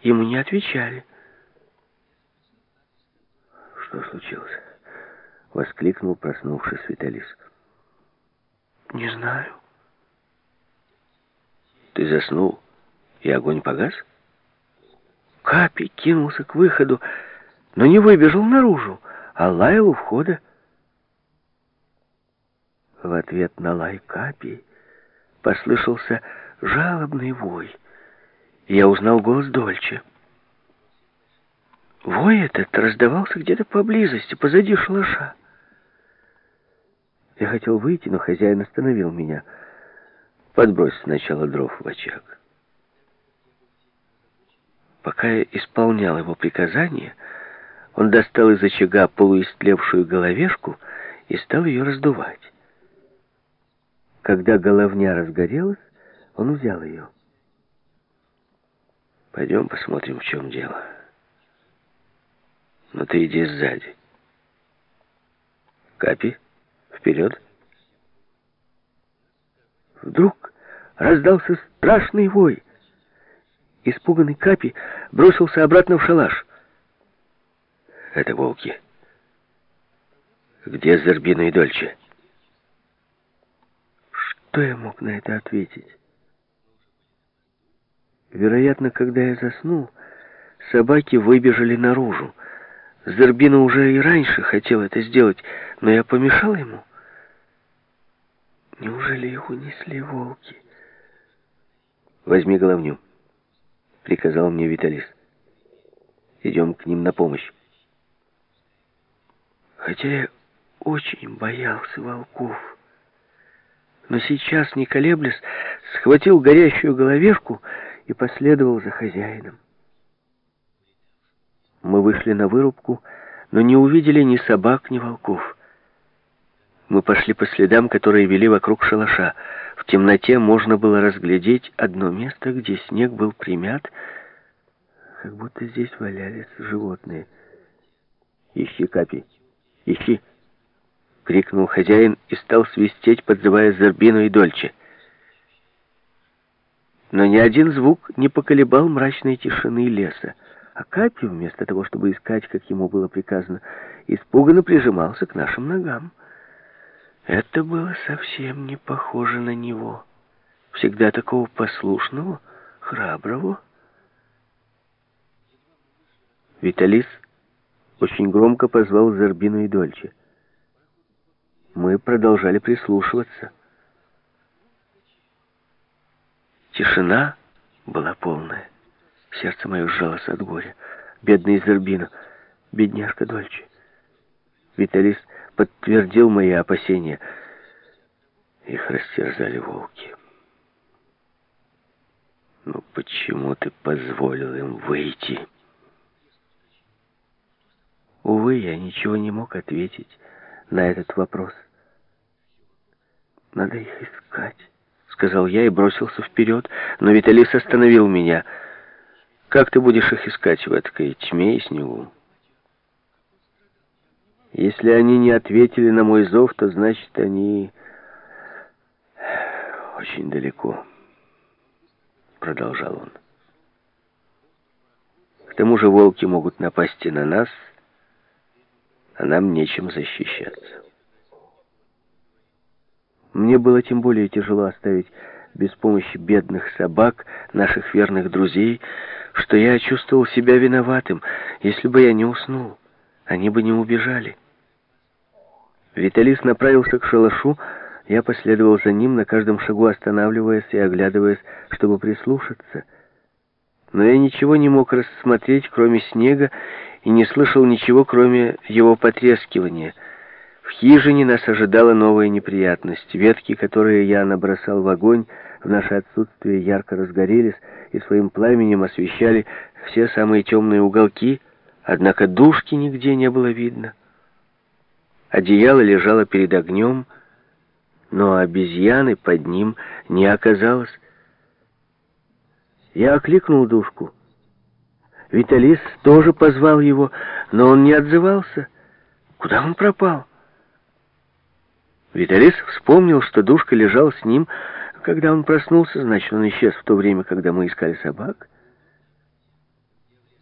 ему не отвечали. «Что случилось?» — воскликнул, проснувшись Виталис. «Не знаю». «Ты заснул, и огонь погас?» Капи кинулся к выходу, но не выбежал наружу, а лаял у входа. В ответ на лай Капи послышался жалобный вой. Я узнал голос Дольче. Вой этот раздавался где-то поблизости, позади шалаша. Я хотел выйти, но хозяин остановил меня. Подбрось сначала дров в очаг. Пока я исполнял его приказание, он достал из очага полуистлевшую головешку и стал ее раздувать. Когда головня разгорелась, он взял ее. «Пойдем посмотрим, в чем дело. Но ты иди сзади. Капи, вперед!» Вдруг раздался страшный вой. Испуганный Капи бросился обратно в шалаш. «Это волки. Где Зербина и Дольче?» Что я мог на это ответить? Вероятно, когда я заснул, собаки выбежали наружу. Зербина уже и раньше хотел это сделать, но я помешал ему. Неужели их унесли волки? Возьми головню, приказал мне Виталис. Идем к ним на помощь. Хотя я очень боялся волков но сейчас, не колеблясь, схватил горящую головешку и последовал за хозяином. Мы вышли на вырубку, но не увидели ни собак, ни волков. Мы пошли по следам, которые вели вокруг шалаша. В темноте можно было разглядеть одно место, где снег был примят, как будто здесь валялись животные. «Ищи, Капи, ищи!» крикнул хозяин и стал свистеть, подзывая Зербину и Дольче. Но ни один звук не поколебал мрачной тишины леса. А Капи, вместо того, чтобы искать, как ему было приказано, испуганно прижимался к нашим ногам. Это было совсем не похоже на него. Всегда такого послушного, храброго. Виталис очень громко позвал Зербину и Дольче. Мы продолжали прислушиваться. Тишина была полная. Сердце мое сжалось от горя. Бедный Зербино, бедняжка Дольче. Виталис подтвердил мои опасения. Их растерзали волки. Но почему ты позволил им выйти? Увы, я ничего не мог ответить на этот вопрос. «Надо их искать», — сказал я и бросился вперед, но Виталис остановил меня. «Как ты будешь их искать в этой тьме и снегу?» «Если они не ответили на мой зов, то значит, они очень далеко», — продолжал он. «К тому же волки могут напасть и на нас, а нам нечем защищаться». Мне было тем более тяжело оставить без помощи бедных собак, наших верных друзей, что я чувствовал себя виноватым. Если бы я не уснул, они бы не убежали. Виталис направился к шалашу, я последовал за ним, на каждом шагу останавливаясь и оглядываясь, чтобы прислушаться. Но я ничего не мог рассмотреть, кроме снега, и не слышал ничего, кроме его потрескивания — в хижине нас ожидала новая неприятность. Ветки, которые я набросал в огонь, в наше отсутствие ярко разгорелись и своим пламенем освещали все самые темные уголки, однако душки нигде не было видно. Одеяло лежало перед огнем, но обезьяны под ним не оказалось. Я окликнул душку. Виталис тоже позвал его, но он не отзывался. Куда он пропал? Виталис вспомнил, что Душка лежал с ним, когда он проснулся, значит, он исчез в то время, когда мы искали собак.